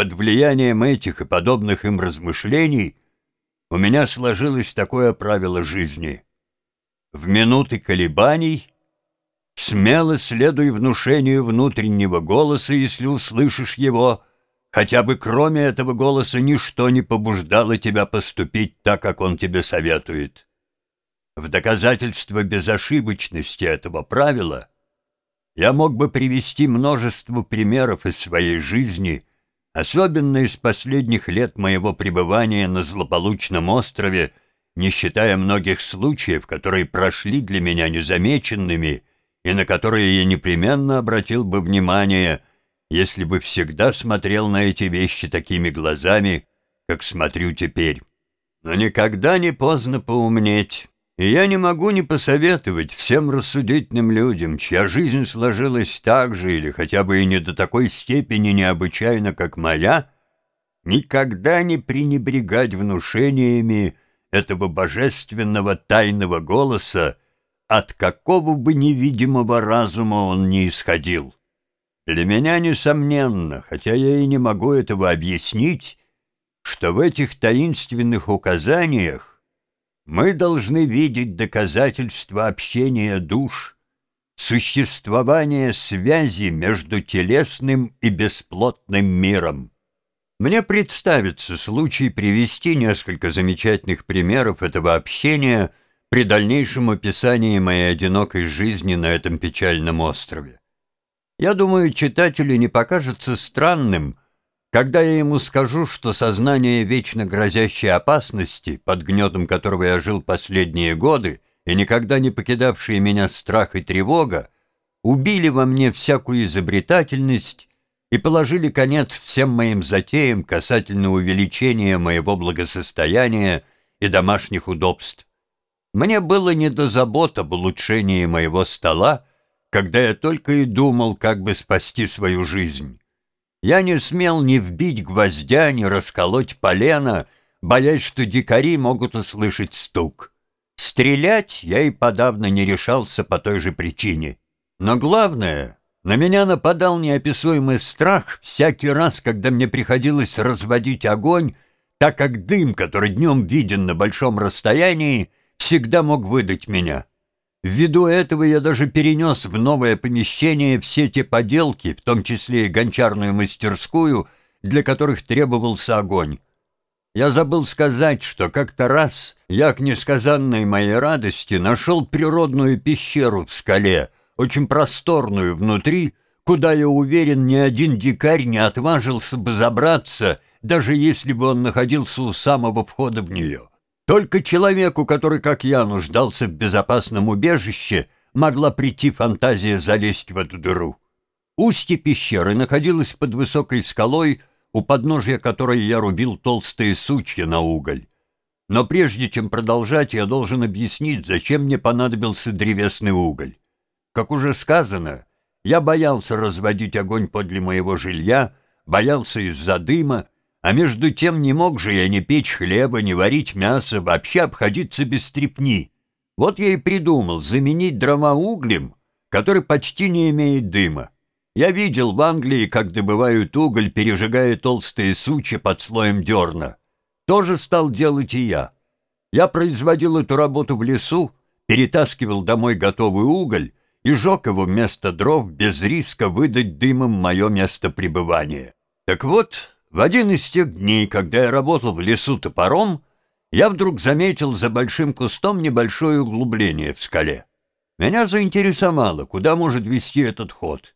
под влиянием этих и подобных им размышлений у меня сложилось такое правило жизни. В минуты колебаний смело следуй внушению внутреннего голоса, если услышишь его, хотя бы кроме этого голоса ничто не побуждало тебя поступить так, как он тебе советует. В доказательство безошибочности этого правила я мог бы привести множество примеров из своей жизни, особенно из последних лет моего пребывания на злополучном острове, не считая многих случаев, которые прошли для меня незамеченными и на которые я непременно обратил бы внимание, если бы всегда смотрел на эти вещи такими глазами, как смотрю теперь. Но никогда не поздно поумнеть. И я не могу не посоветовать всем рассудительным людям, чья жизнь сложилась так же или хотя бы и не до такой степени необычайно, как моя, никогда не пренебрегать внушениями этого божественного тайного голоса, от какого бы невидимого разума он не исходил. Для меня несомненно, хотя я и не могу этого объяснить, что в этих таинственных указаниях мы должны видеть доказательства общения душ, существования связи между телесным и бесплотным миром. Мне представится случай привести несколько замечательных примеров этого общения при дальнейшем описании моей одинокой жизни на этом печальном острове. Я думаю, читателю не покажется странным, когда я ему скажу, что сознание вечно грозящей опасности, под гнетом которого я жил последние годы, и никогда не покидавшие меня страх и тревога, убили во мне всякую изобретательность и положили конец всем моим затеям касательно увеличения моего благосостояния и домашних удобств. Мне было не до забот об улучшении моего стола, когда я только и думал, как бы спасти свою жизнь. Я не смел ни вбить гвоздя, ни расколоть полено, боясь, что дикари могут услышать стук. Стрелять я и подавно не решался по той же причине. Но главное, на меня нападал неописуемый страх всякий раз, когда мне приходилось разводить огонь, так как дым, который днем виден на большом расстоянии, всегда мог выдать меня. Ввиду этого я даже перенес в новое помещение все те поделки, в том числе и гончарную мастерскую, для которых требовался огонь. Я забыл сказать, что как-то раз я к несказанной моей радости нашел природную пещеру в скале, очень просторную внутри, куда, я уверен, ни один дикарь не отважился бы забраться, даже если бы он находился у самого входа в нее. Только человеку, который, как я, нуждался в безопасном убежище, могла прийти фантазия залезть в эту дыру. Устье пещеры находилось под высокой скалой, у подножья которой я рубил толстые сучья на уголь. Но прежде чем продолжать, я должен объяснить, зачем мне понадобился древесный уголь. Как уже сказано, я боялся разводить огонь подле моего жилья, боялся из-за дыма, а между тем не мог же я ни печь хлеба, ни варить мясо, вообще обходиться без стрепни. Вот я и придумал заменить дрова углем, который почти не имеет дыма. Я видел в Англии, как добывают уголь, пережигая толстые сучья под слоем дерна. Тоже стал делать и я. Я производил эту работу в лесу, перетаскивал домой готовый уголь и жег его вместо дров без риска выдать дымом мое место пребывания. Так вот, в один из тех дней, когда я работал в лесу топором, я вдруг заметил за большим кустом небольшое углубление в скале. Меня заинтересовало, куда может вести этот ход.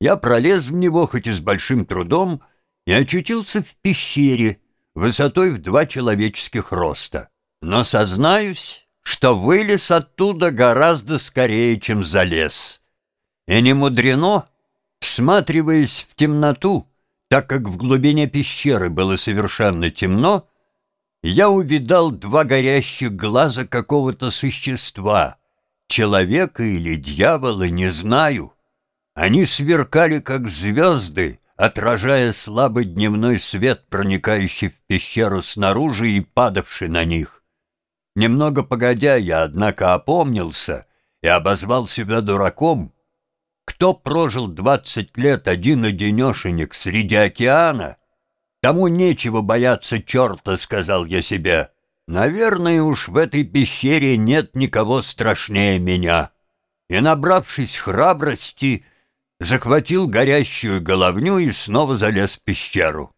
Я пролез в него, хоть и с большим трудом, и очутился в пещере, высотой в два человеческих роста. Но сознаюсь, что вылез оттуда гораздо скорее, чем залез. И не мудрено, всматриваясь в темноту, так как в глубине пещеры было совершенно темно, я увидал два горящих глаза какого-то существа, человека или дьявола, не знаю. Они сверкали, как звезды, отражая слабый дневной свет, проникающий в пещеру снаружи и падавший на них. Немного погодя, я, однако, опомнился и обозвал себя дураком, кто прожил двадцать лет один-одинешенек среди океана, Тому нечего бояться черта, сказал я себе. Наверное, уж в этой пещере нет никого страшнее меня. И, набравшись храбрости, захватил горящую головню и снова залез в пещеру.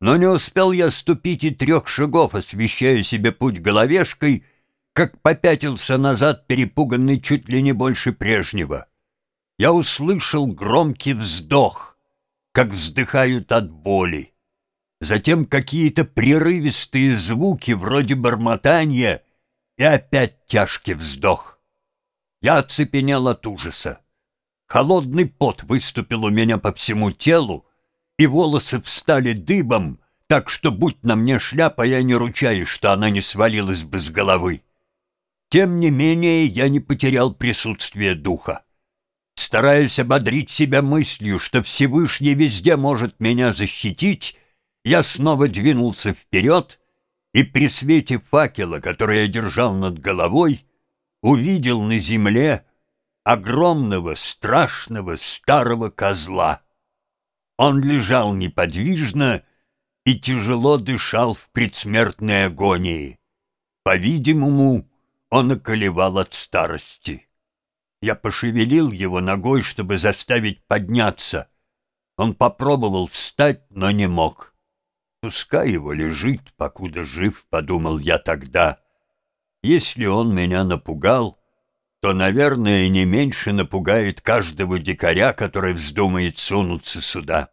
Но не успел я ступить и трех шагов, освещая себе путь головешкой, как попятился назад, перепуганный чуть ли не больше прежнего. Я услышал громкий вздох, как вздыхают от боли. Затем какие-то прерывистые звуки вроде бормотания и опять тяжкий вздох. Я оцепенел от ужаса. Холодный пот выступил у меня по всему телу, и волосы встали дыбом, так что, будь на мне шляпа, я не ручаюсь, что она не свалилась бы с головы. Тем не менее, я не потерял присутствие духа. Стараясь ободрить себя мыслью, что Всевышний везде может меня защитить, я снова двинулся вперед и при свете факела, который я держал над головой, увидел на земле огромного, страшного старого козла. Он лежал неподвижно и тяжело дышал в предсмертной агонии. По-видимому, он околевал от старости. Я пошевелил его ногой, чтобы заставить подняться. Он попробовал встать, но не мог. Пускай его лежит, покуда жив, подумал я тогда. Если он меня напугал, то, наверное, не меньше напугает каждого дикаря, который вздумает сунуться сюда.